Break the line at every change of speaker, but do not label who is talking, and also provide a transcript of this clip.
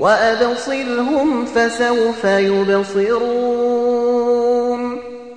وأبصرهم فسوف يبصرون.